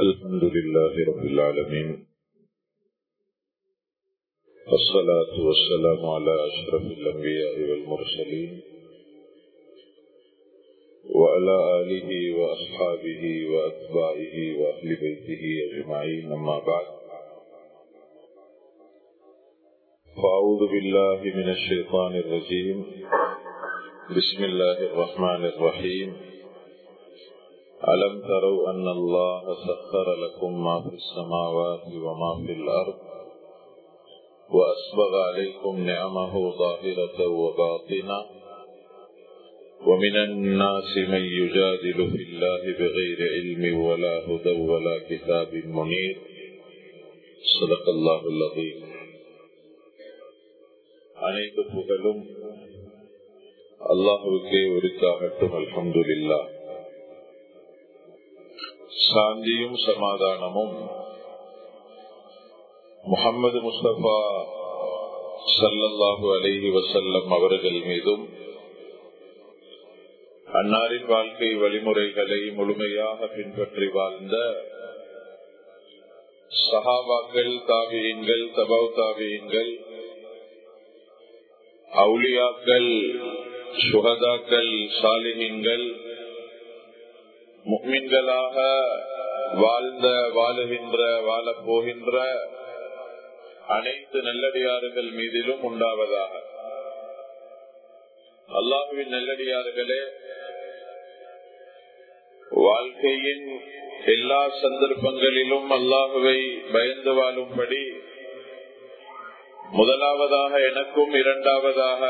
الحمد لله رب العالمين. والصلاة والسلام على أشرف الأنبياء والمرسلين وعلى آله وأصحابه وأتباعه وأهل بيته أجمعين أما بعد. فأعوذ بالله من الشيطان الرجيم. بسم الله الرحمن الرحيم. ألم تروا أن الله سخر لكم ما في السماوات وما في الأرض وأسبغ عليكم نعمه ظاهرة وباطنة ومن الناس من يجادل في الله بغير علم ولا هدى ولا كتاب منير صدق الله العظيم அனைத்து புகழும் அல்லாஹுக்கே உரித்தாகட்டும் அல்ஹம்துலில்லா சாந்தியும் சமாதானமும் முகமது முஸ்தபா சல்லல்லாஹு அலைஹி வசல்லம் அவர்கள் மீதும் அன்னாரின் வாழ்க்கை வழிமுறைகளை முழுமையாக பின்பற்றி வாழ்ந்த சஹாபாக்கள் தாவியங்கள் தபவ் தாவியங்கள் அவுளியாக்கள் சுகதாக்கள் சாலிகங்கள் முக்மின்களாக வாழ்ந்த வாழுகின்ற வாழப் போகின்ற அனைத்து நல்லடியாறுகள் மீதிலும் உண்டாவதாக. அல்லாஹுவின் நல்லடியார்களே வாழ்க்கையின் எல்லா சந்தர்ப்பங்களிலும் அல்லாஹுவை பயந்து வாழும்படி முதலாவதாக எனக்கும் இரண்டாவதாக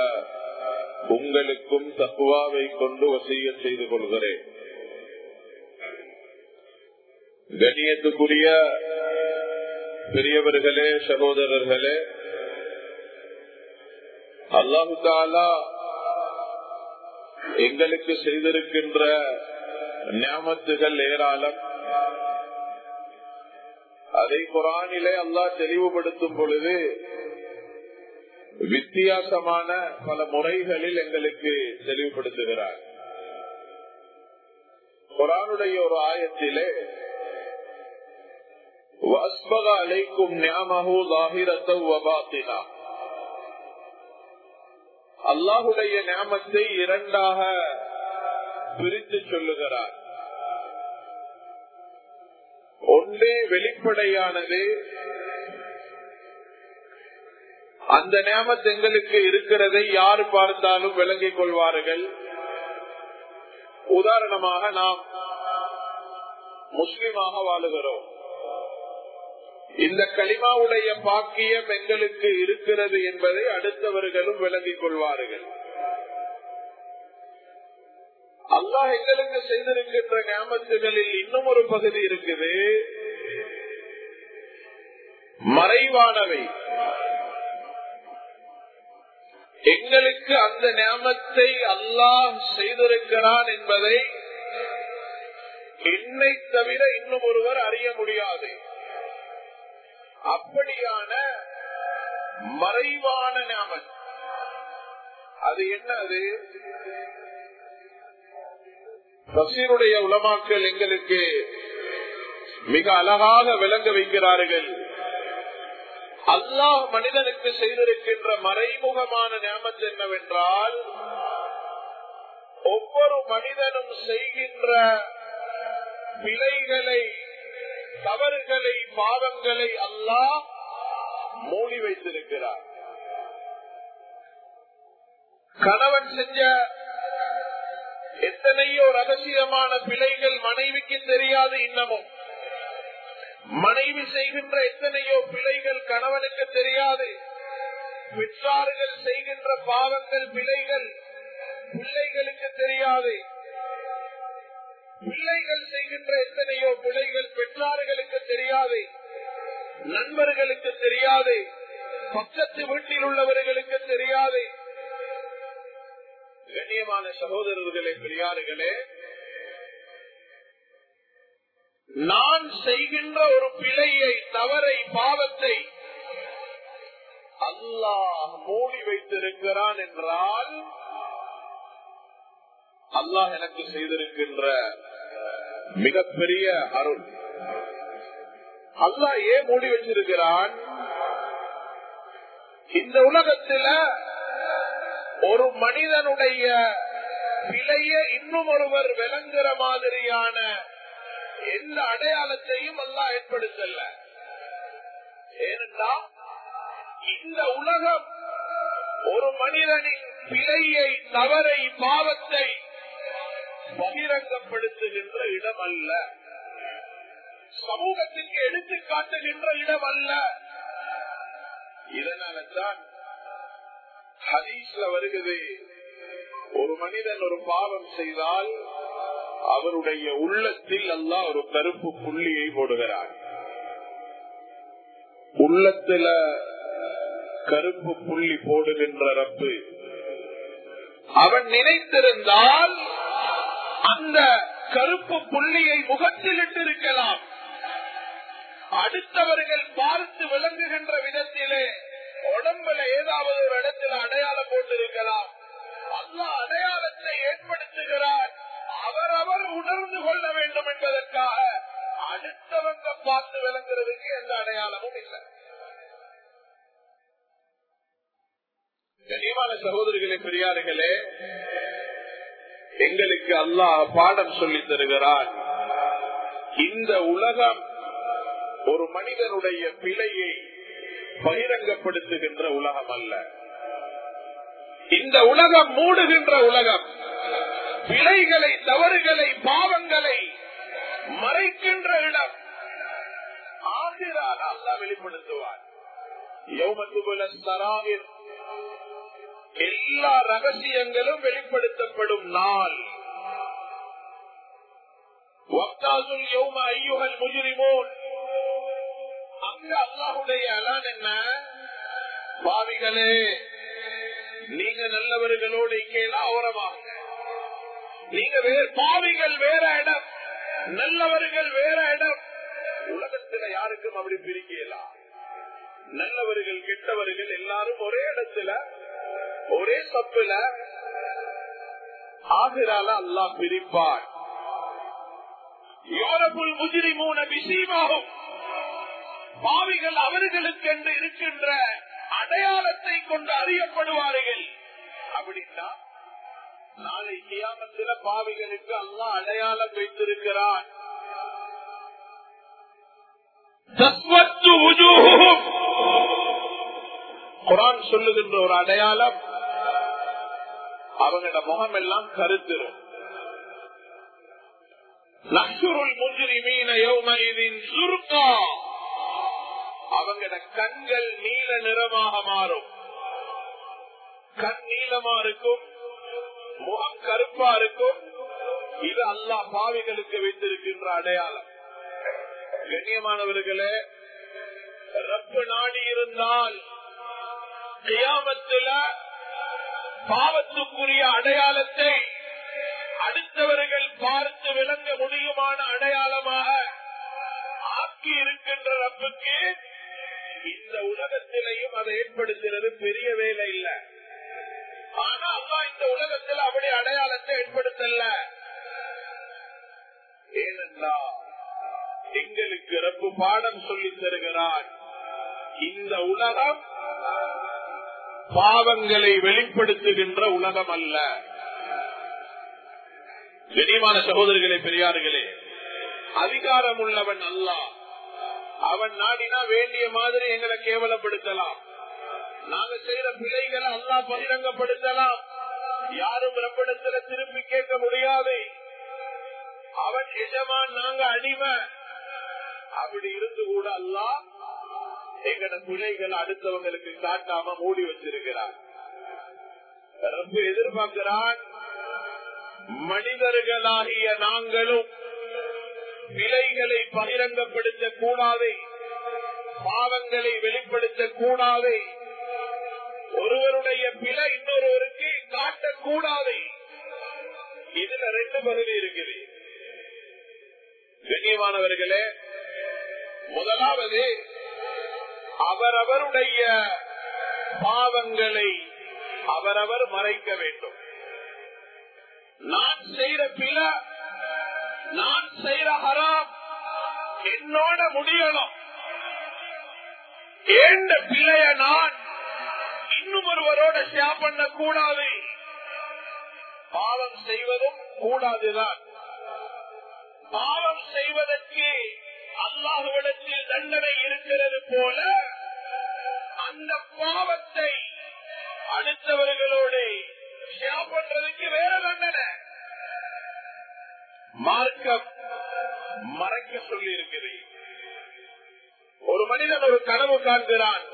உங்களுக்கும் தக்குவாவை கொண்டு வசிய செய்து கொள்கிறேன். கணியத்துக்குரிய பெரியவர்களே சகோதரர்களே அல்லாஹு தாலா எங்களுக்கு செய்திருக்கின்ற ஞாபத்துகள் ஏராளம். அதை குரானிலே அல்லாஹ் தெளிவுபடுத்தும் பொழுது வித்தியாசமான பல முறைகளில் எங்களுக்கு தெளிவுபடுத்துகிறார். குரானுடைய ஒரு ஆயத்திலே அலைக்கும் அல்லாஹுடைய நியமத்தை இரண்டாக பிரித்து சொல்லுகிறார். ஒன்றே வெளிப்படையானது. அந்த நேமத் எங்களுக்கு இருக்கிறதை யார் பார்த்தாலும் விளங்கிக் கொள்வார்கள். உதாரணமாக நாம் முஸ்லிமாக வாழுகிறோம். இந்த களிமாவுடைய பாக்கியம் எங்களுக்கு இருக்கிறது என்பதை அடுத்தவர்களும் விளங்கிக் கொள்வார்கள். அல்லாஹ் எங்களுக்கு செய்திருக்கின்ற ஞாபகங்களில் இன்னும் ஒரு பகுதி இருக்குது. மறைவானவை. எங்களுக்கு அந்த நியமத்தை அல்லாஹ் செய்திருக்கிறான் என்பதை என்னை தவிர இன்னும் ஒருவர் அறிய முடியாது. அப்படியான மறைவான ஞாபகம். அது என்ன அது? உலமாக்கள் எங்களுக்கு மிக அழகாக விளங்க வைக்கிறார்கள். அல்லாஹ் மனிதனுக்கு செய்திருக்கின்ற மறைமுகமான நியமத்து என்னவென்றால் ஒவ்வொரு மனிதனும் செய்கின்ற பிழைகளை தவறுகளை பாவங்களை அல்லாஹ் மூடி வைத்திருக்கிறார். கணவன் செஞ்ச எத்தனையோ ரகசியமான பிழைகள் மனைவிக்கு தெரியாது இன்னமும். மனைவி செய்கின்ற எத்தனையோ பிழைகள் கணவனுக்கு தெரியாது. பெற்றார்கள் செய்கின்ற பாவங்கள் பிழைகள் பிள்ளைகளுக்கு தெரியாது. பிள்ளைகள் செய்கின்ற எத்தனையோ பிழைகள் பெற்றார்களுக்கு தெரியாது நண்பர்களுக்கு தெரியாது பக்கத்து வீட்டில் உள்ளவர்களுக்கு தெரியாது. கண்ணியமான சகோதரர்களே பெரியார்களே நான் செய்கின்ற ஒரு பிழையை தவறை பாவத்தை அல்லாஹ் மூடி வைத்திருக்கிறான் என்றால் அல்லாஹ் எனக்கு செய்திருக்கின்ற மிகப்பெரிய அருள். அல்லா ஏன் மூடி வச்சிருக்கிறான்? இந்த உலகத்துல ஒரு மனிதனுடைய பிழைய இன்னும் ஒருவர் விளங்குற மாதிரியான எந்த அடையாளத்தையும் அல்லா ஏற்படுத்தல. ஏனென்றா இந்த உலகம் ஒரு மனிதனின் பிழையை தவறை பாவத்தை பகிரங்கப்படுத்துகின்ற இடம் அல்ல சமூகத்திற்கு எடுத்து காட்டுகின்ற இடம் அல்ல இதனால்தான் ஹதீஸ்ல வருகிறது. ஒரு மனிதன் ஒரு பாவம் செய்தால் அவருடைய உள்ளத்தில் எல்லாம் ஒரு கருப்பு புள்ளியை போடுகிறார் உள்ளத்துல கருப்பு புள்ளி போடுகின்ற ரப்பு. அவன் நினைத்திருந்தால் அந்த கருப்பு புள்ளியை முகத்தில் இட்டிருக்கலாம் அடுத்தவர்கள் பார்த்து விளங்குகின்ற விதத்திலே உடம்புல ஏதாவது ஒரு இடத்துல அடையாளம் போட்டிருக்கலாம். அல்லா அடையாளத்தை ஏற்படுத்துகிறார். அவரவர் உணர்ந்து கொள்ள வேண்டும் என்பதற்காக அடுத்தவங்க பார்த்து விளங்குறதுக்கு எந்த அடையாளமும் இல்லை. கனியமான சகோதரிகளே பெரியார்களே எங்களுக்கு அல்லாஹ் பாடம் சொல்லி தருகிறான் இந்த உலகம் ஒரு மனிதனுடைய பிழையை பகிரங்கப்படுத்துகின்ற உலகம் அல்ல. இந்த உலகம் மூடுகின்ற உலகம் பிழைகளை தவறுகளை பாவங்களை மறைக்கின்ற இடம். ஆகிறார் அல்லா வெளிப்படுத்துவார் எல்லா ரகசியங்களும் வெளிப்படுத்தப்படும் நாள். அங்க அல்லாஹுடைய அலான் என்ன? பாவிகளே நீங்க நல்லவர்களோடு இங்கெல்லாம் ஓரமாக நீங்க வேறு பாவிகள் வேற இடம். நல்லவர்கள் வேற இடம். உலகத்துல யாருக்கும் அப்படி பிரிக்கலாம் நல்லவர்கள் கெட்டவர்கள் எல்லாரும் ஒரே இடத்துல ஒரே சப்புல ஆகிறால அல்லா பிரிப்பார். யோரபுல் முதிரி மூண விஷயமாகும் பாவிகள் அவர்களுக்கென்று இருக்கின்ற அடையாளத்தை கொண்டு அறியப்படுவார்கள். அப்படின்னா நாளை கியாமத்தில பாவிகளுக்கு அல்லா அடையாளம் வைத்திருக்கிறான். குரான் சொல்லுகின்ற ஒரு அடையாளம் அவங்களோட முகம் எல்லாம் கருத்துரும். நசுருள் முஞ்சிரி மீன சுருக்கா. அவங்களோட கண்கள் நீல நிறமாக மாறும். கண் நீளமா இருக்கும். முகம் கருப்பா இருக்கும். இது அல்லா பாவிகளுக்கு வைத்திருக்கின்ற அடையாளம். கண்ணியமானவர்களே ரப்பு நாடி இருந்தால் கியாமத்தில் பாவத்துக்குரிய அடையாளத்தை அடுத்தவர்கள் பார்த்து விளங்க முடியுமான அடையாளமாக ஆக்கி இருக்கின்ற ரப்புக்கு இந்த உலகத்திலையும் அதை ஏற்படுத்துறது பெரிய வேலை இல்ல. ஆனா அம்மா இந்த உலகத்தில் அப்படி அடையாளத்தை ஏற்படுத்தல. ஏனென்றால் எங்களுக்கு ரப்பு பாடம் சொல்லி தருகிறான் இந்த உலகம் பாவங்களை வெளிப்படுத்துகின்ற உலகம் அல்ல கனிமான சகோதரர்களே பெரியார்களே அதிகாரம் உள்ளவன் அல்ல. அவன் நாடினா வேண்டிய மாதிரி எங்களை கேவலப்படுத்தலாம். நாங்க செய்யற பிழைகளை அல்லா பகிரங்கப்படுத்தலாம். யாரும் ரப்பிடத்துல திருப்பி கேட்க முடியாது. அவன் எஜமான் நாங்க அடிமை. அப்படி இருந்து கூட அல்லாஹ் எங்கட பிழைகள் அடுத்தவங்களுக்கு காட்டாம மூடி வச்சிருக்கிறார். ரொம்ப எதிர்பார்க்கிறான் மனிதர்களாகிய நாங்களும் விலைகளை பகிரங்கப்படுத்த கூடாது பாவங்களை வெளிப்படுத்த கூடாது ஒருவருடைய பிழை இன்னொருவருக்கு காட்டக்கூடாது இதுல ரெண்டு பகுதி இருக்குது. கண்ணியமானவர்களே முதலாவது அவரவருடைய பாவங்களை அவரவர் மறைக்க வேண்டும். நான் செய்யற பிழை நான் செய்யற ஹராம் என்னோட முடியணும். ஏண்ட பிள்ளைய நான் இன்னும் ஒருவரோட ஷேர் பண்ண கூடாது பாவம் செய்வதும் கூடாதுதான். பாவம் செய்வதற்கு அல்லாஹுவிடத்தில் தண்டனை இருக்கிறது போல அந்த பாவத்தை அடுத்தவர்களோடு பண்றதுக்கு வேற தண்டனை. மார்க்கம் மறைக்க சொல்லி இருக்குது ஒரு மனிதன் ஒரு கனவு காண்கிறான்.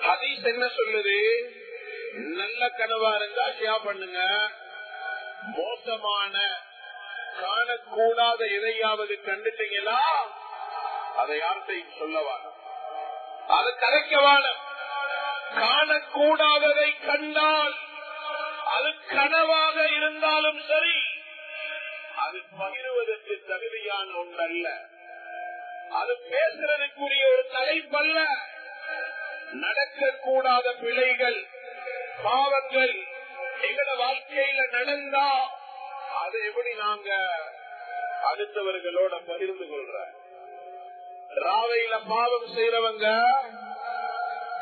ஹதீஸ் என்ன சொல்லுது? நல்ல கனவா இருந்தா ஷியா பண்ணுங்க. மோசமான காணக்கூடாத எதையாவது கண்டுட்டீங்களா? அதை யார்கிட்டையும் சொல்லவா? அது கலைக்கவான. காணக்கூடாததை கண்டால் அது கனவாக இருந்தாலும் சரி அது பகிர்வதற்கு தகுதியான ஒன்றல்ல. அது பேசுறதுக்குரிய ஒரு தலைப்பல்ல. நடக்கக்கூடாத பிழைகள் பாவங்கள் எங்கட வாழ்க்கையில நடந்தா அதை எப்படி நாங்க அடுத்தவர்களோட பகிர்ந்து கொள்ற ராவையில பாவம் செய்யறவங்க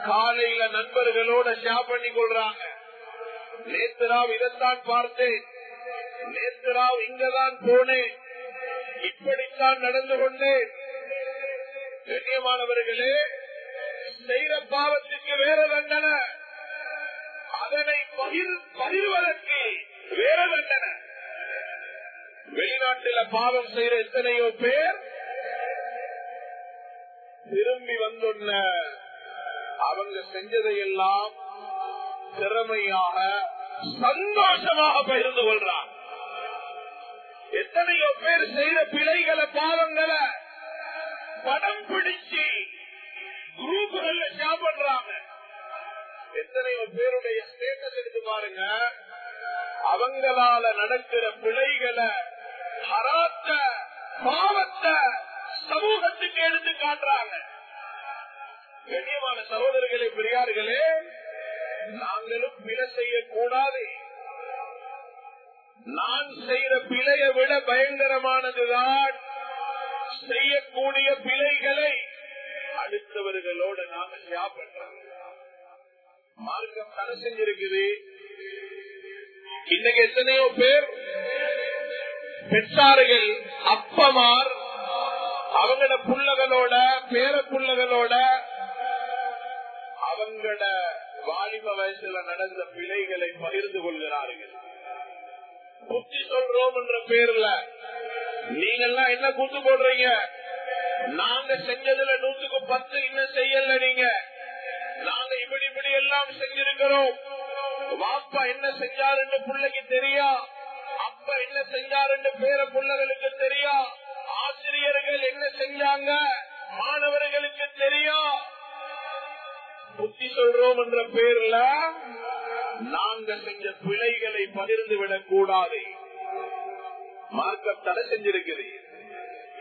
காலையில நண்பர்களோட ஷேர் பண்ணி கொள்றாங்க. நேத்துராவ் இதைத்தான் பார்த்தேன். நேத்துராவ் இங்கதான் போனேன். இப்படித்தான் நடந்து கொண்டேன். கண்ணியமானவர்களே செய்த பாவத்துக்கு வேற தண்டனை. அதனை பகிர் பகிர்வதற்கு வேற தண்டனை. வெளிநாட்டுல பாவம் செய்யற எத்தனையோ பேர் திரும்பி வந்துள்ள அவங்க செஞ்சதையெல்லாம் திறமையாக சந்தோஷமாக பகிர்ந்து கொள்றான். எத்தனையோ பேர் செய்த பிழைகளை பாவங்களை படம் பிடிச்சு குரூப்புகள்ல ஷேர் பண்றாங்க எத்தனையோ பேருடைய ஸ்டேட்டஸ் எடுத்து பாருங்க. அவங்களால நடக்கிற பிழைகளை ஹராத்த பாவத்தை சமூகத்துக்கு எடுத்து காட்டுறாங்க. கண்ணியமான சகோதரர்களே பெரியார்களே நாங்களும் பிழை செய்யக்கூடாது. நான் செய்யற பிழையை விட பயங்கரமானதுதான். செய்யக்கூடிய பிழைகளை அடுத்தவர்களோட நாம ஷேர் மார்க்கம் தடை செஞ்சிருக்குது. இன்னைக்கு எத்தனையோ பேர் பெற்றார்கள். அப்பமார் அவங்கள புள்ளகளோட பேர புள்ளகளோட அவங்களோட வாலிப வயசுல நடந்த பிழைகளை பகிர்ந்து கொள்கிறார்கள். புத்தி சொல்றோம் என்ற பேர்ல நீங்கெல்லாம் என்ன கூத்து போடுறீங்க? நாங்க செஞ்சதுல நூத்துக்கு பத்து இன்னும் செய்யல நீங்க. நாங்க இப்படி இப்படி எல்லாம் செஞ்சிருக்கிறோம். வாப்பா என்ன செஞ்சாருன்னு பிள்ளைக்கு தெரியா? அப்பா என்ன செஞ்சாருன்னு பேர பிள்ளைகளுக்கு தெரியும். ஆசிரியர்கள் என்ன செஞ்சாங்க? மாணவர்களுக்கு தெரியும். புத்தி சொல்றோம் என்ற பேர்ல நாங்க செஞ்ச பிழைகளை பகிர்ந்து விடக் கூடாது. மார்க்கம் தடை செஞ்சிருக்குது.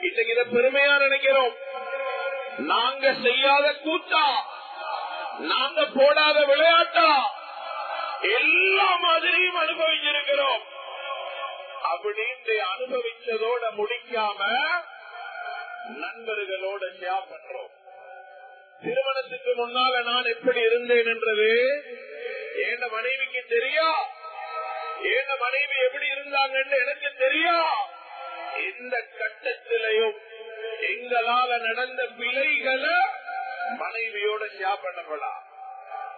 இன்னைக்கு இதை பெருமையா நினைக்கிறோம். நாங்க செய்யாத கூத்தா நாங்க போடாத விளையாட்டா எல்லா மாதிரியும் அனுபவிச்சிருக்கிறோம். அப்படின்னு அனுபவிச்சதோட முடிக்காம நண்பர்களோட ஷேர் பண்றோம் திருமணத்துக்கு முன்னால நான் எப்படி இருந்தேன் என்றது? என் மனைவிக்கு தெரியா? என் மனைவி எப்படி இருந்தாங்கன்னு எனக்கு தெரியா? எந்த கட்டத்திலையும் எங்களால நடந்த பிழைகளை மனைவியோட ஷேர் பண்ணப்படா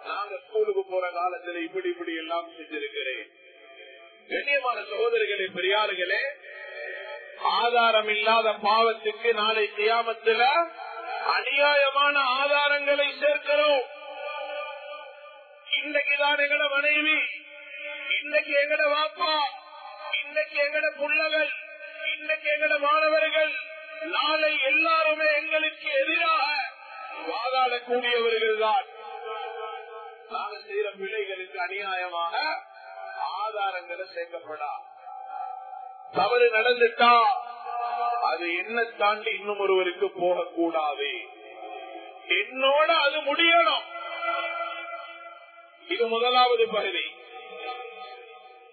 நாங்க ஸ்கூலுக்கு போற காலத்துல இப்படி இப்படி எல்லாம் செஞ்சிருக்கிறேன். கண்ணியமான சகோதரிகளே பெரியார்களே ஆதாரம் இல்லாத பாவத்துக்கு நாளை கியாமத்துல அநியாயமான ஆதாரங்களை சேர்க்கிறோம். இன்றைக்குதான் எங்கட மனைவி இன்னைக்கு எங்கட வாப்பா இன்னைக்கு எங்கட புள்ளகள் இன்னைக்கு எங்கட மாணவர்கள் நாளை எல்லாருமே எங்களுக்கு எதிராக வாதாடக்கூடியவர்கள் தான். நாங்கள் செய்யற பிள்ளைகளுக்கு அநியாயமாக ஆதாரங்களை சேர்க்கப்படா. தவறு நடந்துட்டா அது என்ன தாண்டி இன்னும் ஒருவருக்கு போகக்கூடாது. என்னோட அது முடியணும். இது முதலாவது பகுதி.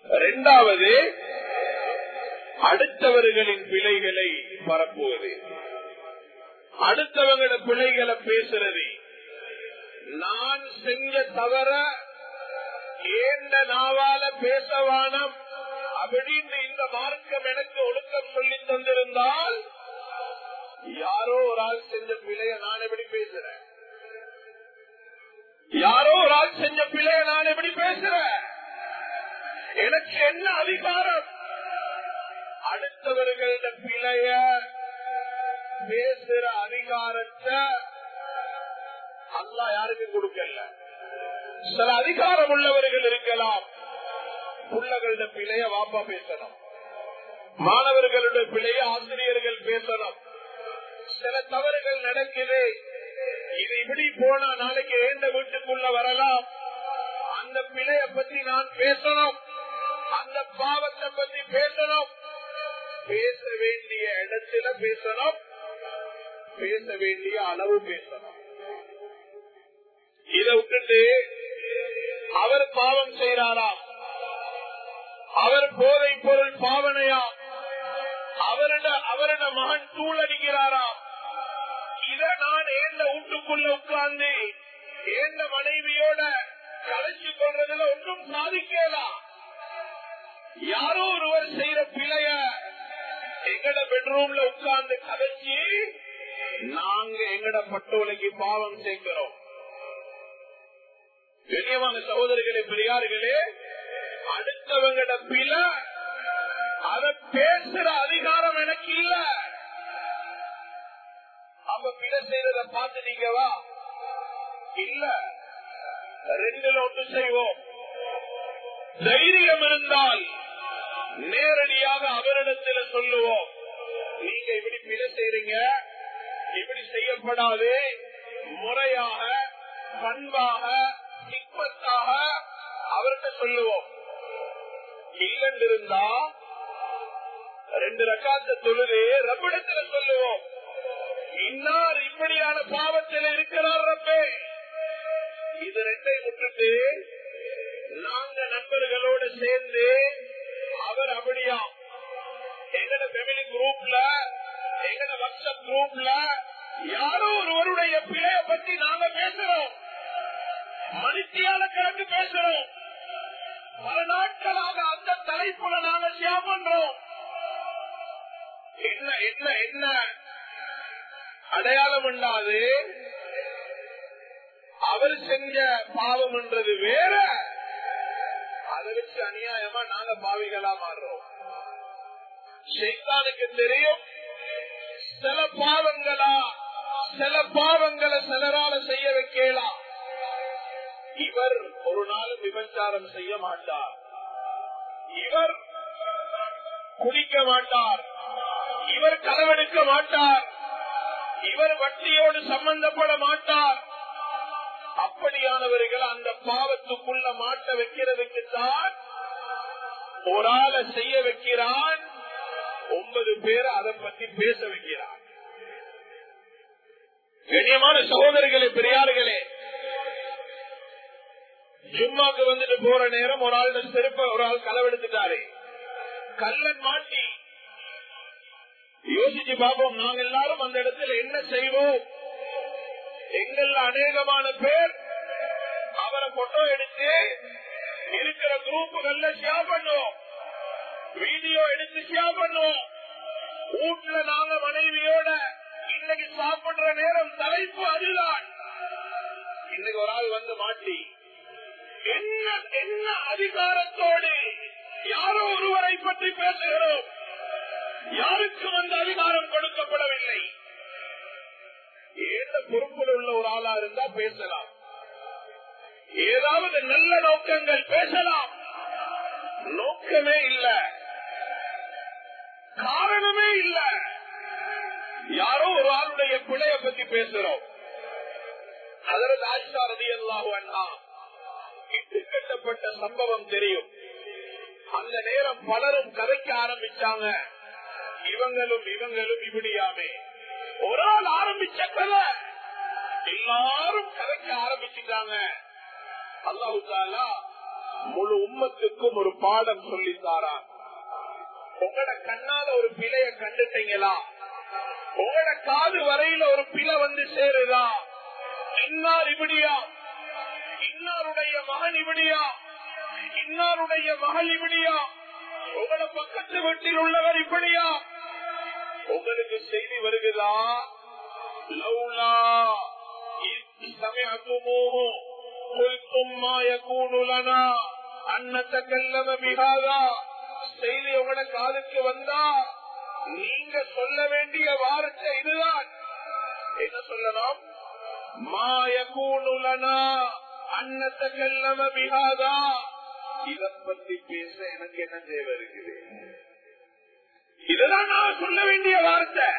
இரண்டாவது அடுத்தவர்களின் பிழைகளை பரப்புவது. அடுத்தவங்களோட பிழைகளை பேசுறது. நான் செஞ்ச தவற ஏந்த நாவால பேசவானம் அப்படின்னு இந்த மார்க்கம் எனக்கு ஒழுக்கம் சொல்லி தந்திருந்தால் யாரோ ஒரு ஆள் செஞ்ச பிழைய நான் எப்படி பேசுறேன்? யாரோ ஒரு ஆள் செஞ்ச பிழைய நான் எப்படி பேசுறேன்? எனக்கு என்ன அதிகாரம்? அடுத்தவர்கள பிழைய பேசுற அதிகாரத்தை அல்லா யாருக்கும் கொடுக்கல. சில அதிகாரம் உள்ளவர்கள் இருக்கலாம். பிள்ளைகளோட பிழைய வாப்பா பேசணும். மாணவர்களோட பிழைய ஆசிரியர்கள் பேசணும். சில தவறுகள் நடக்குது. இது இப்படி போனா நாளைக்கு ஏந்த வீட்டுக்குள்ள வரலாம்? அந்த பிழைய பத்தி நான் பேசணும். அந்த பாவத்தை பத்தி பேசணும். பேச வேண்டிய இடத்துல பேசணும். பேச வேண்டிய அளவு பேசணும். இதை விட்டுட்டு அவர் பாவம் செய்யறாராம் அவர் போதை பொருள் பாவனையா? அவரிட அவரிட மகன் தூளடிக்கிறாரா? இத நான் ஏந்த வீட்டுக்குள்ள உட்கார்ந்து ஏந்த மனைவியோட கலைச்சு கொள்றதுல ஒன்றும் சாதிக்கலாம் யாரோ ஒருவர் செய்யற பிழைய எங்கட பெட்ரூம்ல உட்கார்ந்து கதைச்சு நாங்க எங்கட பட்டோலைக்கு பாவம் சேர்க்கிறோம். கண்ணியமான சகோதரர்களே பெரியார்களே அடுத்தவங்கட பில அத பேசுற அதிகாரம் எனக்கு இல்ல. அவ பில செய்யறத பார்த்து நீங்க வா. இல்ல ரெண்டுல ஒன்று செய்வோம். தைரியம் இருந்தால் நேரடியாக அவரிடத்துல சொல்லுவோம். நீங்க இப்படி பிழை செய்றீங்க இப்படி செய்யப்படாது. முறையாக பண்பாக அவர்கிட்ட சொல்லுவோம். இல்லைன்னு இருந்தா ரெண்டு ரக்காத்த தொழுது ரப்பிடத்துல சொல்லுவோம். இன்னார் இப்படியான பாவத்தில் இருக்கிறார் ரப்பே. இது ரெண்டை விட்டுட்டு நாங்க நண்பர்களோட சேர்ந்து அவர் அப்படியா? எங்கட ஃபேமிலி குரூப்ல எங்கட வாட்ஸ்அப் குரூப்ல யாரோ ஒருவருடைய பிழைய பத்தி நாங்க பேசுறோம். மனுஷியால கணக்கு பேசுறோம். பல நாட்களாக அந்த தலைப்புல நாங்க ஷேர் பண்றோம் என்ன என்ன என்ன? அடையாளம் இல்லாது அவர் செஞ்ச பாவம் என்றது வேற. அதை வச்சு அநியாயமா நாங்க பாவிகளா மாறுறோம். ஷைத்தானுக்கு தெரியும். சில பாவங்களா சில பாவங்களை சிலரால செய்ய வைக்கலாம் இவர் ஒரு நாளும் விபச்சாரம் செய்ய மாட்டார். இவர் குடிக்க மாட்டார். இவர் களவெடுக்க மாட்டார். இவர் வட்டியோடு சம்பந்தப்பட மாட்டார். அப்படியானவர்கள் அந்த பாவத்துக்குள்ள மாட்ட வைக்கிறதுக்குத்தான் ஒரு ஆளை செய்ய வைக்கிறான். ஒன்பது பேர் அதை பத்தி பேச வைக்கிறான். கண்ணியமான சகோதரிகளே பெரியார்களே ஜும்மாக்கு வந்துட்டு போற நேரம் ஒரு ஆள் செருப்ப ஒரு ஆள் களவெடுத்துட்டாரு. கல்லன் மாட்டி யோசிச்சு பார்ப்போம் நாங்க எல்லாரும் அந்த இடத்துல என்ன செய்வோம்? எங்கள்ல அநேகமான பேர் அவரை போட்டோ எடுத்து இருக்கிற குரூப்புகள்ல ஷேர் பண்ணுவோம். வீடியோ எடுத்து ஷேர் பண்ணுவோம். வீட்டுல நாங்க மனைவியோட இன்னைக்கு சாப்பிடுற நேரம் தலைப்பு அதுதான். இன்னைக்கு ஒரு ஆள் வந்து மாட்டி என்ன என்ன அதிகாரத்தோடு யாரோ ஒருவரை பற்றி பேசுகிறோம்? யாருக்கும் அந்த அதிகாரம் கொடுக்கப்படவில்லை? ஏந்த பொறுப்பில் உள்ள ஒரு ஆளா இருந்தா பேசலாம். ஏதாவது நல்ல நோக்கங்கள் பேசலாம். நோக்கமே இல்ல. காரணமே இல்ல. யாரோ ஒரு ஆளுடைய பிழைய பத்தி பேசுறோம் அதற்கு ஆயிஷா ரதி அண்ணா இட்டு கட்டப்பட்ட சம்பவம் தெரியும். அந்த நேரம் பலரும் கதைக்க ஆரம்பிச்சாங்க. இவங்களும் இவங்களும் இப்படியாமே. ஒரு ஆள் ஆரம்பிச்ச கதை. எல்லாரும் கதைக்க ஆரம்பிச்சுட்டாங்க. அல்லாவுசாலா முழு உம்மத்துக்கும் ஒரு பாடம் சொல்லி தாரான். உங்களோட கண்ணால ஒரு பிழைய கண்டுட்டீங்களா? உங்களோட காது வரையில ஒரு பிழை வந்து சேருதா? இன்னார் இப்படியா? இன்னாருடைய மகன் இப்படியா இன்னாருடைய மகள் இப்படியா உங்களோட பக்கத்து வீட்டில் உள்ளவர் இப்படியா உங்களுக்கு செய்தி வருகிறதா லவ்லா இத் சமயத்துமோஹோ قلتم ما يكون لنا أن نتكلم بهذا செய்தி உங்களோட காதுக்கு வந்தா நீங்க சொல்ல வேண்டிய வார்த்தை இதுதான் என்ன சொல்லலாம் மாயக்கூணுலனா அன்னத்த கல்லம பிகாதா இத பத்தி பேச எனக்கு என்ன தேவை இருக்குது? இதுதான் நான் சொல்ல வேண்டிய வார்த்தை.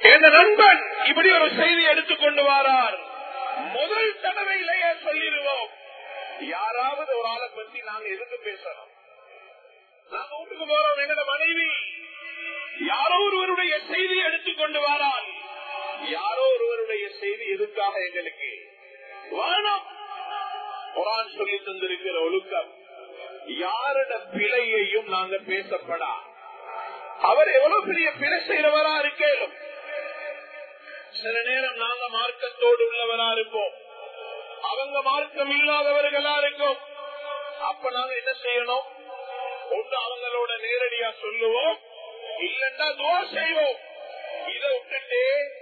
என் நண்பன் இப்படி ஒரு செய்தி எடுத்துக்கொண்டு வாரார். முதல் தடவையிலேயே சொல்லிடுவோம். யாராவது ஒரு ஆளை பத்தி நாங்க எதுக்கு பேசணும்? நாங்க வீட்டுக்கு போறோம். எங்களோட மனைவி யாரோ ஒருவருடைய செய்தி எடுத்துக்கொண்டு வாரான். யாரோ ஒருவருடைய செய்தி எதுக்காக எங்களுக்கு? வேணும். குரான் சொல்லி தந்திருக்கிற ஒழுக்கம் யாரோட பிழையையும் நாங்க பேசப்படா. அவர் எவ்வளவு பெரிய பிழை செய்யறவரா இருக்கேன் சில நேரம் நாங்க மார்க்கத்தோடு உள்ளவரா இருப்போம். அவங்க மார்க்கம் இல்லாதவர்களா இருக்கும். அப்ப நாங்க என்ன செய்யணும்? ஒன்று அவங்களோட நேரடியா சொல்லுவோம். இல்லன்னா துவா செய்வோம். இதை விட்டுட்டு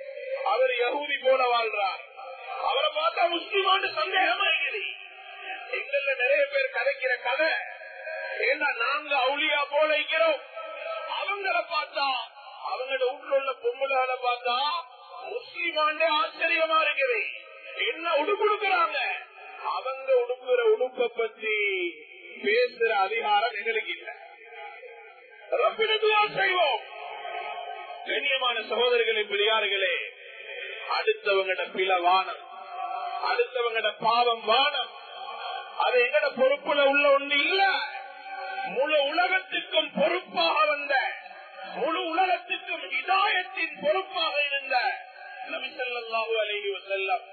அவர் யகுதி போல வாழ்றார். அவரை பார்த்தா முஸ்லிமான்னு சந்தேகமா இருக்குது. எங்கள்ல நிறைய பேர் கதைக்கிற கதை. ஏன்னா நாங்க அவுளியா போல இருக்கிறோம். அவங்கள பார்த்தா அவங்களோட வீட்டுல உள்ள பொம்புகளை பார்த்தா முஸ்லிமாண்டே ஆச்சரியமா இருக்குது. என்ன உடுப்புடுக்கிறாங்க அவங்க உடுப்புற உடுப்பை பத்தி பேசுற அதிகாரம் எங்களுக்கு இல்ல. செய்வோம். கண்ணியமான சகோதரர்களே பெரியார்களே அடுத்தவங்கட பில வானம் அடுத்தவங்கட பாவம் வானம். அது எங்கட பொறுப்புல உள்ள ஒண்ணு இல்ல. முழு உலகத்துக்கும் பொறுப்பாக வந்த முழு உலகத்துக்கும் இதாயத்தின் பொறுப்பாக இருந்த நபிசல்லாஹு அலஹி வசல்லம்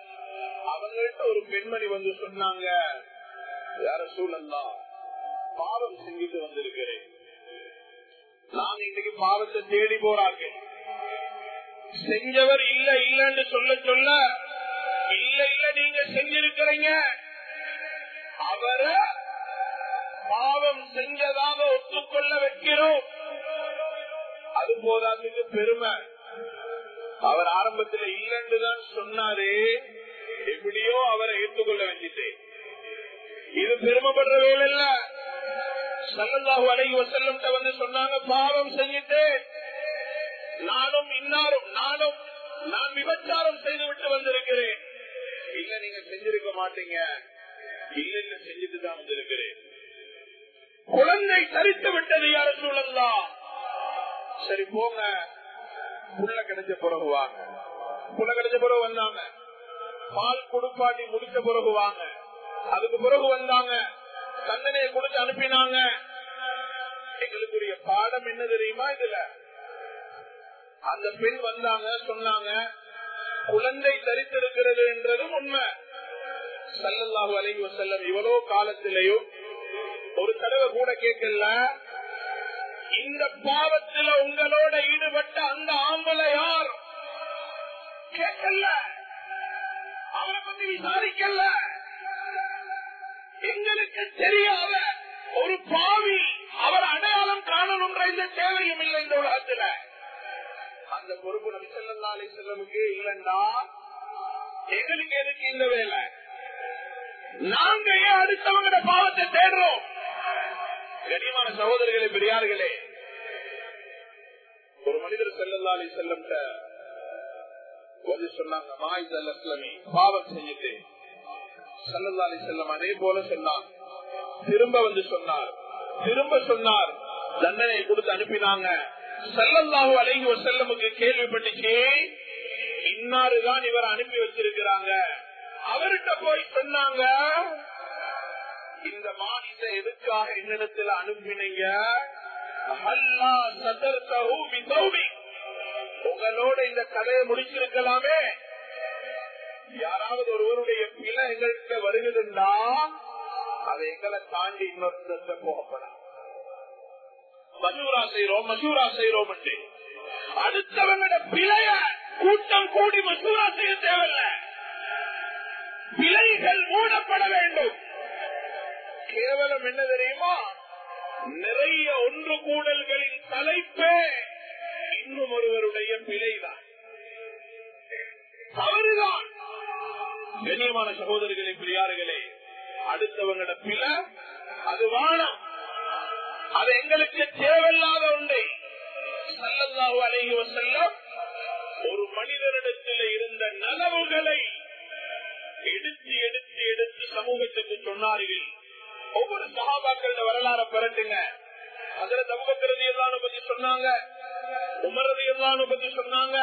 அவங்கள்ட்ட ஒரு பெண்மணி வந்து சொன்னாங்க யார சூழல்லா பாவம் செஞ்சுட்டு வந்திருக்கிறேன். நான் இன்னைக்கு பாவத்தை தேடி போறாங்க. செஞ்சவர் இல்ல இல்லன்னு சொல்ல சொல்ல இல்ல இல்ல நீங்க செஞ்சிருக்கிறீங்க. அவரை பாவம் செஞ்சதாக ஒத்துக்கொள்ள வைக்கிறோம். அது போதாதுக்கு பெருமை. அவர் ஆரம்பத்தில் இல்லைன்னு தான் சொன்னாரு. எப்படியோ அவரை ஏற்றுக்கொள்ள வச்சுட்டேன். இது பெருமைப்படுற வேலை இல்ல. சல்லல்லாஹு அலைஹி வந்து சொன்னாங்க பாவம் செஞ்சுட்டு நானும் இன்னாரும் நானும் நான் விபச்சாரம் செய்து விட்டு வந்திருக்கிறேன். இல்ல நீங்க செஞ்சிருக்க மாட்டீங்க. இல்ல இல்ல செஞ்சுட்டு தான் வந்திருக்கிறேன். குழந்தை தரித்து விட்டது யார சூழல்லா சரி போங்க. புள்ள கிடைச்ச பிறகு வாங்க. புள்ள கிடைச்ச பிறகு வந்தாங்க. பால் கொடுப்பாட்டி முடிச்ச பிறகு வாங்க. அதுக்கு பிறகு வந்தாங்க. தண்டனையை கொடுத்து அனுப்பினாங்க. எங்களுக்குரிய பாடம் என்ன தெரியுமா இதுல? அந்த பெண் வந்தாங்க சொன்னாங்க குழந்தை தரித்திருக்கிறது என்றதும் உண்மை. சல்லல்லாஹு அலைவ செல்லம் இவ்வளவு காலத்திலேயும் ஒரு தடவை கூட கேட்கல. இந்த பாவத்துல உங்களோட ஈடுபட்ட அந்த ஆம்பளை யார்? கேட்கல. அவரை பத்தி விசாரிக்கல. எங்களுக்கு தெரியாத ஒரு பாவி அவர் அடையாளம் காணணுன்ற இந்த தேவையும் இல்லை இந்த உலகத்துல. அந்த பொறுப்பு நபி ஸல்லல்லாஹு அலி செல்லமுக்கு இல்லண்டா எங்களுக்கு எதுக்கு இந்த வேலை? நாங்க ஏன் அடுத்தவங்க பாவத்தை தேடுறோம்? கனியமான சகோதரர்களே பெரியார்களே ஒரு மனிதர் செல்லல்லா அலி செல்லம் சொன்னாங்க மாயித் அல் பாவம் செஞ்சுட்டு சல்லல்லா அலி செல்லம் அதே போல சொன்னார். திரும்ப வந்து சொன்னார். திரும்ப சொன்னார். தண்டனை கொடுத்து அனுப்பினாங்க. சல்லல்லாஹு அலைஹி செல்லமுக்கு கேள்விப்பட்டுச்சு இன்னாருதான் இவர் அனுப்பி வச்சிருக்கிறாங்க. அவர்கிட்ட போய் சொன்னாங்க இந்த மாநில எதுக்காக என்னிடத்தில் அனுப்பினீங்க? உங்களோட இந்த கதையை முடிச்சிருக்கலாமே. யாராவது ஒருவருடைய பிழை எங்கள்கிட்ட வருகிறதுண்டா அதை எங்களை தாண்டி இன்னொருத்த போகப்படாது. மசூரா செய்யறோம் மசூரா செய்யறோம் அடுத்தவங்களோட பிழைய கூட்டம் கூடி மசூரா செய்ய தேவையில்ல. பிழைகள் மூடப்பட வேண்டும். கேவலம் என்ன தெரியுமா? நிறைய ஒன்று கூடல்களின் தலைப்பே இன்னும் ஒருவருடைய பிழைதான். தவறுதான். கண்ணியமான சகோதரர்களே பிரியாறுகளே அடுத்தவங்களோட பிழை அது வானம். அது எங்களுக்கு தேவையில்லாத ஒன்றை. சல்லல்லாஹு அலைஹி வஸல்லம் ஒரு மனிதனிடத்தில் இருந்த நனவுகளை எடுத்து எடுத்து எடுத்து சமூகத்துக்கு சொன்னார்கள். ஒவ்வொரு சகாபாக்களோட வரலாற பிறட்டுங்க அதுல தமுகத்திரதி எல்லாம் பத்தி சொன்னாங்க. உமரதி எல்லாம் பத்தி சொன்னாங்க.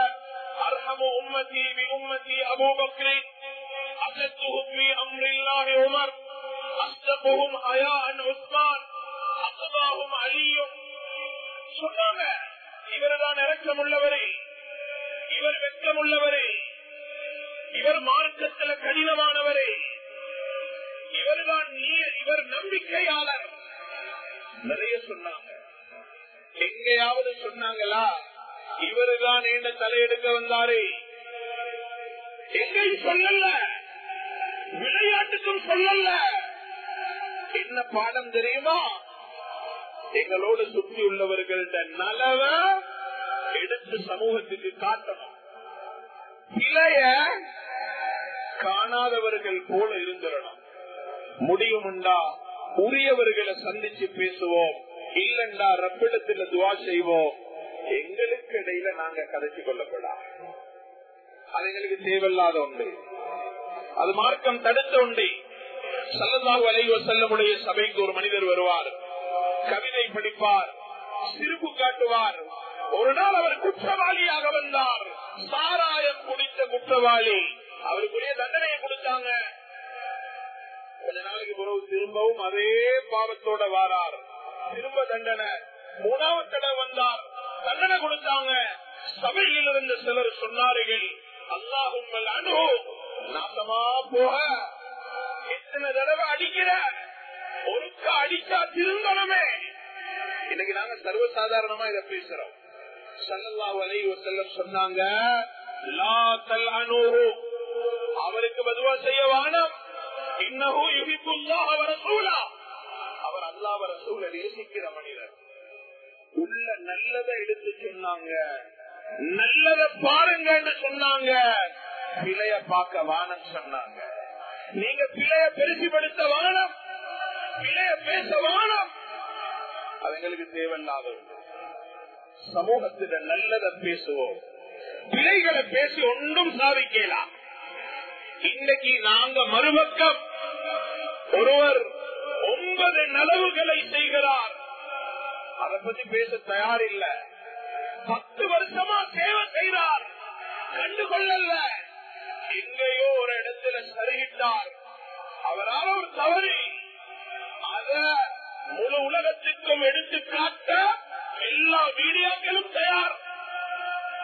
அர்ஹமு உம்மதி பி உம்மதி அபூபக்ரி அசத்துஹும் பி அம்ரில்லாஹி உமர். அஸ்தபுஹும் அயா அன் உஸ்மான். அஸ்தாஹும் அழியும். சொன்னாங்க இவர்தான் இரக்கமுள்ளவரே இவர் வெக்கம் உள்ளவரே இவர் மார்க்கத்தில் கடினமானவரே இவர்தான் இவர் நம்பிக்கையாளர். நிறைய சொன்னாங்க. எங்கேயாவது சொன்னாங்களா இவருதான் என்ன தலையெடுக்க வந்தாரே? எங்கேயும் சொல்லல. விளையாட்டுக்கும் சொல்லல. என்ன பாடம் தெரியுமா? எங்களோடு சுற்றி உள்ளவர்கள்ட நலவ எடுத்து சமூகத்துக்கு காட்டணும். இளைய காணாதவர்கள் போல இருந்துடணும் முடியும்டா உரியவர்களை சந்திச்சு பேசுவோம். இல்லண்டா ரப்பிடத்துல துவா செய்வோம். எங்களுக்கு இடையில நாங்க கதைச்சு கொள்ளப்படா அது எங்களுக்கு தேவையில்லாத ஒன்று. அது மார்க்கம் தடுத்த ஒன்றை. சல்லதாக வலைவ செல்லமுடைய சபைக்கு ஒரு மனிதர் வருவார். கவிதை படிப்பார் சிரிப்பு காட்டுவார். ஒரு நாள் அவர் குற்றவாளியாக வந்தார். சாராயம் குடித்த குற்றவாளி. அவருக்குரிய தண்டனையை கொடுத்தாங்க. கொஞ்ச நாளைக்கு பிறகு திரும்பவும் அதே பாவத்தோட வாரார். திரும்ப தண்டனை. மூணாவது தடவை வந்தார். தண்டனை கொடுத்தாங்க. சபையில் இருந்த சிலர் சொன்னார்கள் அல்லாஹும் அனு நாசமா போக இத்தனை தடவை அடிக்கிற ஒருக்க அடிச்சா திருந்தனமே இன்னைக்கு நாங்க சர்வசாதாரணமா இதை பேசுறோம். சல்லல்லாஹு அலைஹி வஸல்லம் சொன்னாங்க லா அவருக்கு பதுவா செய்ய வானம். இன்னஹு யுஹிப்புல்லாஹ வ ரசூலா அவர் அல்லாஹ் ரசூலை நேசிக்கிற மனிதர். உள்ள நல்லதை எடுத்து சொன்னாங்க. நல்லத பாருங்கன்னு சொன்னாங்க. பிழைய பார்க்க வானம் சொன்னாங்க. நீங்க பிழைய பெருசிப்படுத்த பிழைய அவங்களுக்கு தேவையில்லாத சமூகத்தில நல்லத பேசுவோம். பிழைகளை பேசி ஒன்றும் சாதிக்கலாம் இன்னைக்கு நாங்க மறுபக்கம் ஒருவர் ஒன்பது நலவுகளை செய்கிறார். அதை பத்தி பேச தயார் இல்ல பத்து வருஷமா சேவை செய்கிறார் கண்டுகொள்ளல. எங்கேயோ ஒரு இடத்துல சரியிட்டார். அவரால் ஒரு தவறு அத முழு உலகத்திற்கும் எடுத்து காட்ட எல்லா வீடியோக்களும் தயார்.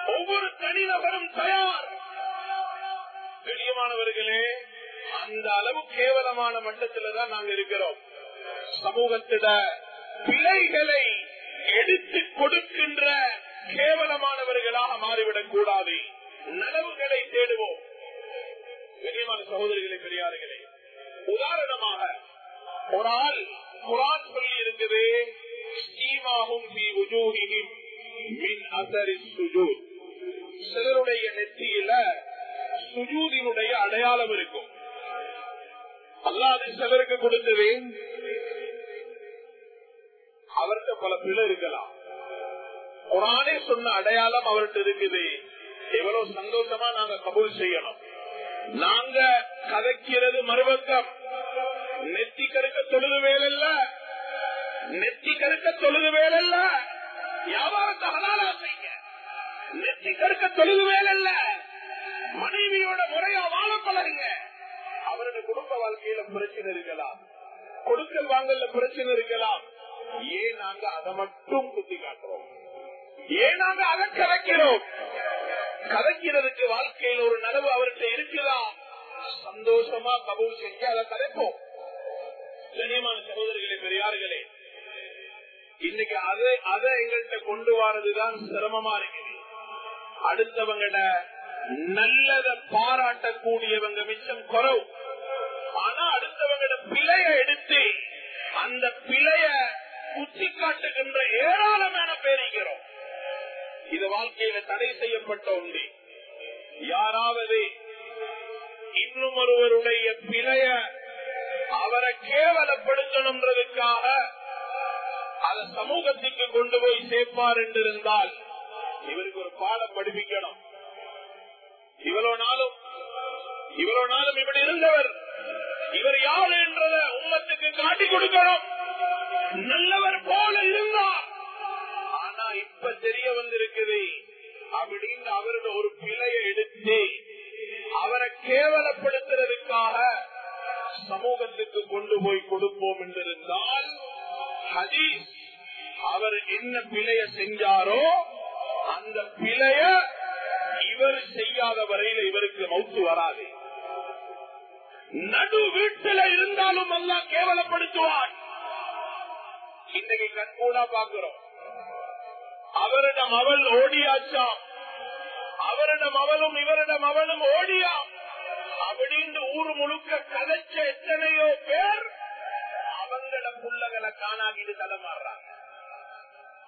ஒவ்வொரு தனிநபரும் தயார். பிரியமானவர்களே அந்த அளவு கேவலமான மட்டத்துல தான் நாங்க இருக்கிறோம். சமூகத்தில பிழைகளை எடுத்து கொடுக்கின்ற கேவலமானவர்களாக மாறிவிடக் கூடாது. நலவுகளை தேடுவோம். பெரியமான சகோதரிகளை பெரியார்களே உதாரணமாக ஒரு ஆள் குரான் சொல்லி இருக்குது சிலருடைய நெற்றியில சுஜூதினுடைய அடையாளம் இருக்கும். அல்லாது சிலருக்கு கொடுத்தது. அவர்கிட்ட பல பிழை இருக்கலாம். குரானே சொன்ன அடையாளம் அவர்கிட்ட இருக்குது. எவ்வளவு சந்தோஷமா நாங்க கபூல் செய்யணும். நாங்க கதைக்கிறது மறுபக்கம். நெத்தி கருக்க தொழுது வேலல்ல. நெத்தி கருக்க தொழுது வேலல்ல. வியாபாரத்தை ஹலாலா செய்ய நெத்தி கருக்க தொழுது வேலல்ல. மனைவியோட முறையா வாழ பழகுங்க அவருடைய குடும்ப வாழ்க்கையில பிரச்சனை இருக்கலாம். கொடுக்கல் வாங்கல பிரச்சனை இருக்கலாம். ஏன் நாங்க அதை மட்டும் குத்தி காட்டுறோம்? ஏன் நாங்க அதை கதைக்கிறோம் கதைக்கிறதுக்கு வாழ்க்கையில் ஒரு நனவு அவர்கிட்ட இருக்குதா? சந்தோஷமா கபூல் செஞ்சு அதை கதைப்போம். கண்ணியமான சகோதரிகளே பெரியார்களே இன்னைக்கு அதை அதை எங்கள்கிட்ட கொண்டு வரதுதான் சிரமமா இருக்குது. அடுத்தவங்கட நல்லத பாராட்டக்கூடியவங்க மிச்சம் குறவு. ஆனா அடுத்தவங்கட பிழைய எடுத்து அந்த பிழைய குத்தி காட்டுகின்ற ஏராளமான பேரிக்கிறோம் இது வாழ்க்கையில தடை செய்யப்பட்ட ஒன்று. யாராவது இன்னும் ஒருவருடைய பிழைய அவரை கேவலப்படுத்தணுன்றதுக்காக அதை சமூகத்துக்கு கொண்டு போய் சேர்ப்பார் என்று இருந்தால் இவருக்கு ஒரு பாடம் படிப்பிக்கணும். இவ்வளவு நாளும் இவ்வளவு நாளும் இப்படி இருந்தவர் இவர் யாரு என்றத உம்மத்துக்கு காட்டி கொடுக்கணும். நல்லவர் போல இருந்தார். ஆனா இப்ப தெரிய வந்திருக்குது அப்படின்னு அவரோட ஒரு பிழையை எடுத்து அவரை கேவலப்படுத்துறதுக்காக சமூகத்துக்கு கொண்டு போய் கொடுப்போம் என்றிருந்தால் ஹதீஸ் அவர் என்ன பிழைய செஞ்சாரோ அந்த பிழைய இவர் செய்யாத வரையில இவருக்கு மவுத்து வராது. நடு வீட்டுல இருந்தாலும் அல்லா கேவலப்படுத்துவான். இன்னைக்கு கண்கூடா பாக்குறோம் அவரிடம் அவள் ஓடியாச்சாம் அவரிடம் அவளும் இவரிடம் அவளும் ஓடியா? அப்படின்னு ஊர் முழுக்க கதைச்ச எத்தனையோ பேர் அவங்கள புள்ளகளை காணாகிட்டு தலைமாறுறாங்க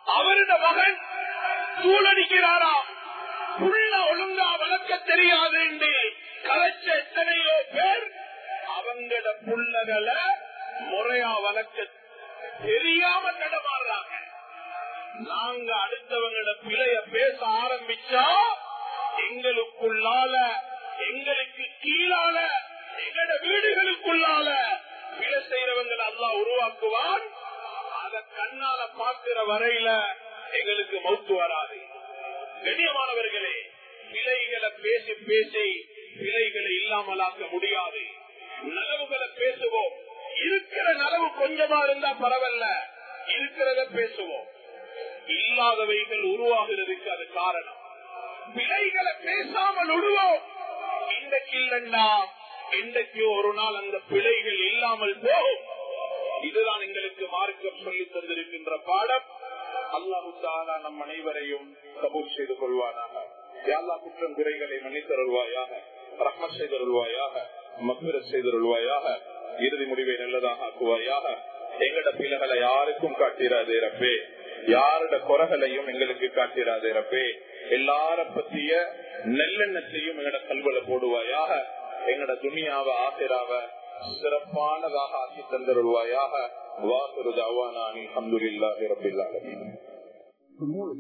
அவரிட மகன் சூழடிக்கிறாரா? புள்ள ஒழுங்கா வளர்க்க தெரியாது என்று கலைச்ச எத்தனையோ பேர் அவங்கள புள்ளகளை முறையா வளர்க்க தெரியாம தடமாறுறாங்க. நாங்க அடுத்தவங்கள பிழைய பேச ஆரம்பிச்சா எங்களுக்குள்ளால எங்களுக்கு கீழால எங்கட வீடுகளுக்குள்ளால பிழை செய்யறவங்களை அல்லா உருவாக்குவான். அத கண்ணால பாக்குற வரையில எங்களுக்கு மௌத்து வராது. கண்ணியமானவர்களே பிழைகளை பேசி பேசி பிழைகளை இல்லாமலாக்க முடியாது. நலவுகளை பேசுவோம். இருக்கிற நலவு கொஞ்சமா இருந்தா பரவாயில்ல. இருக்கிறத பேசுவோம். இல்லாதவைகள் உருவாகிறதுக்கு அது காரணம். பிழைகளை பேசாமல் விடுவோம். இன்றைக்கு இல்லைன்னா இன்றைக்கு ஒரு நாள் அந்த பிழைகள் இல்லாமல் போகும். இதுதான் எங்களுக்கு மார்க்கம் சொல்லி தந்திருக்கின்ற பாடம். அல்லாஹு தாலா நம் அனைவரையும் கபூல் செய்து கொள்வானாக. எல்லா குற்றம் குறைகளை மன்னித்தருள்வாயாக ரஹ்மத் செய்தருள்வாயாக மக்மிர செய்தருள்வாயாக இறுதி முடிவை நல்லதாக ஆக்குவாயாக. எங்கட பிள்ளைகளை யாருக்கும் காட்டிராதே ரப்பே. யாரோட குறைகளையும் எங்களுக்கு காட்டிராதே ரப்பே. எல்லார பற்றிய நல்லெண்ணத்தையும் எங்கட கல்வல போடுவாயாக எங்கட துணியாவ ஆசிராவ சிறப்பானதாக ஆக்கி தந்துருவாயாக வாசுரு தாவானி அப்துல்லாஹி ரபில்லாஹி For more